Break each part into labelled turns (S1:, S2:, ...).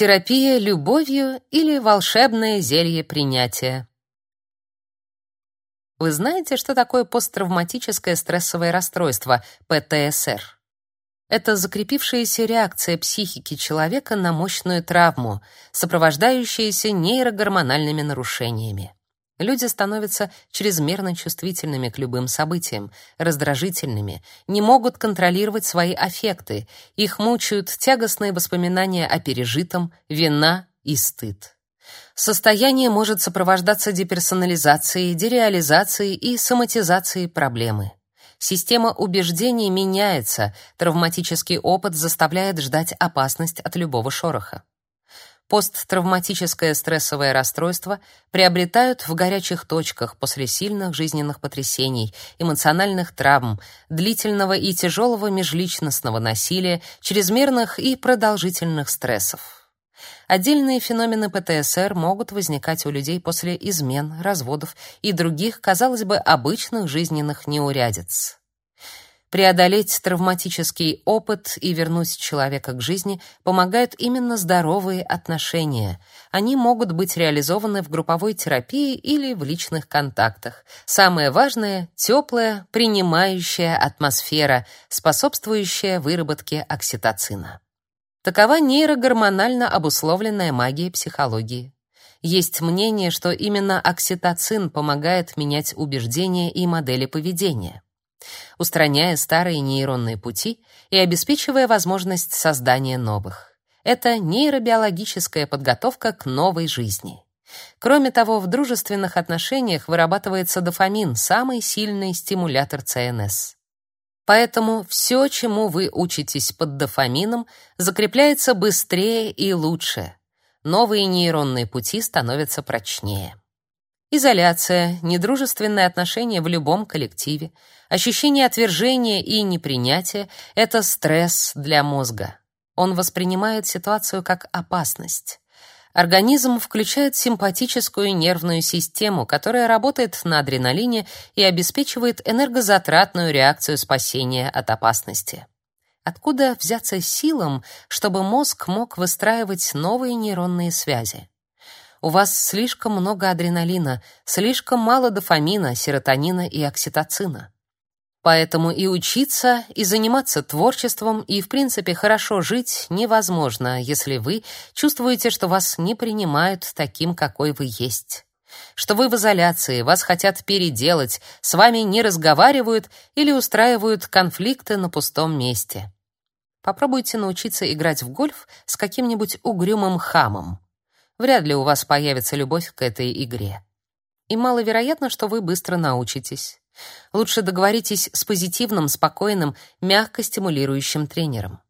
S1: Терапия любовью или волшебное зелье принятия. Вы знаете, что такое посттравматическое стрессовое расстройство, ПТСР? Это закрепившаяся реакция психики человека на мощную травму, сопровождающаяся нейрогормональными нарушениями. Люди становятся чрезмерно чувствительными к любым событиям, раздражительными, не могут контролировать свои аффекты, их мучают тягостные воспоминания о пережитом, вина и стыд. Состояние может сопровождаться деперсонализацией, дереализацией и соматизацией проблемы. Система убеждений меняется, травматический опыт заставляет ждать опасность от любого шороха. Посттравматическое стрессовое расстройство приобретают в горячих точках после сильных жизненных потрясений, эмоциональных травм, длительного и тяжелого межличностного насилия, чрезмерных и продолжительных стрессов. Отдельные феномены ПТСР могут возникать у людей после измен, разводов и других, казалось бы, обычных жизненных неурядиц. Преодолеть травматический опыт и вернуть человека к жизни помогают именно здоровые отношения. Они могут быть реализованы в групповой терапии или в личных контактах. Самое важное теплая, принимающая атмосфера, способствующая выработке окситоцина. Такова нейрогормонально обусловленная магия психологии. Есть мнение, что именно окситоцин помогает менять убеждения и модели поведения устраняя старые нейронные пути и обеспечивая возможность создания новых. Это нейробиологическая подготовка к новой жизни. Кроме того, в дружественных отношениях вырабатывается дофамин, самый сильный стимулятор ЦНС. Поэтому все, чему вы учитесь под дофамином, закрепляется быстрее и лучше. Новые нейронные пути становятся прочнее. Изоляция, недружественные отношения в любом коллективе, ощущение отвержения и непринятия — это стресс для мозга. Он воспринимает ситуацию как опасность. Организм включает симпатическую нервную систему, которая работает на адреналине и обеспечивает энергозатратную реакцию спасения от опасности. Откуда взяться силам, чтобы мозг мог выстраивать новые нейронные связи? У вас слишком много адреналина, слишком мало дофамина, серотонина и окситоцина. Поэтому и учиться, и заниматься творчеством, и, в принципе, хорошо жить невозможно, если вы чувствуете, что вас не принимают таким, какой вы есть. Что вы в изоляции, вас хотят переделать, с вами не разговаривают или устраивают конфликты на пустом месте. Попробуйте научиться играть в гольф с каким-нибудь угрюмым хамом вряд ли у вас появится любовь к этой игре. И маловероятно, что вы быстро научитесь. Лучше договоритесь с позитивным, спокойным, мягко стимулирующим тренером.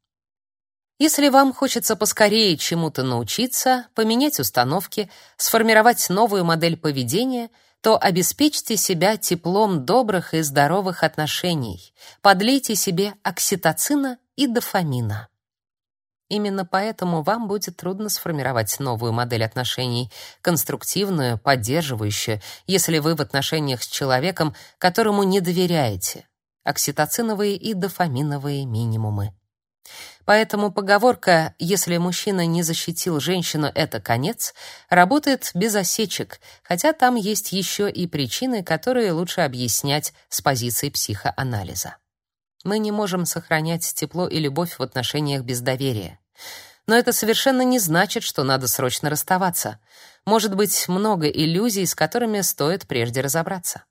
S1: Если вам хочется поскорее чему-то научиться, поменять установки, сформировать новую модель поведения, то обеспечьте себя теплом добрых и здоровых отношений. Подлейте себе окситоцина и дофамина. Именно поэтому вам будет трудно сформировать новую модель отношений, конструктивную, поддерживающую, если вы в отношениях с человеком, которому не доверяете. Окситоциновые и дофаминовые минимумы. Поэтому поговорка «если мужчина не защитил женщину, это конец» работает без осечек, хотя там есть еще и причины, которые лучше объяснять с позиции психоанализа. Мы не можем сохранять тепло и любовь в отношениях без доверия. Но это совершенно не значит, что надо срочно расставаться. Может быть, много иллюзий, с которыми стоит прежде разобраться.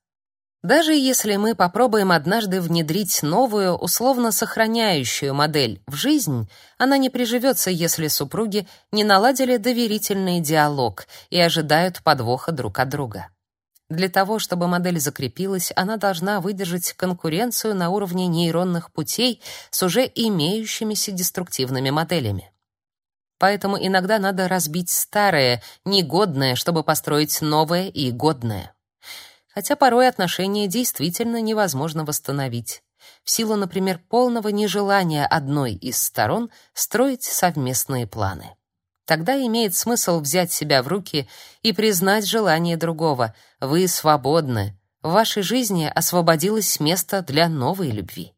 S1: Даже если мы попробуем однажды внедрить новую, условно сохраняющую модель в жизнь, она не приживется, если супруги не наладили доверительный диалог и ожидают подвоха друг от друга. Для того, чтобы модель закрепилась, она должна выдержать конкуренцию на уровне нейронных путей с уже имеющимися деструктивными моделями. Поэтому иногда надо разбить старое, негодное, чтобы построить новое и годное. Хотя порой отношения действительно невозможно восстановить. В силу, например, полного нежелания одной из сторон строить совместные планы. Тогда имеет смысл взять себя в руки и признать желание другого. Вы свободны. В вашей жизни освободилось место для новой любви.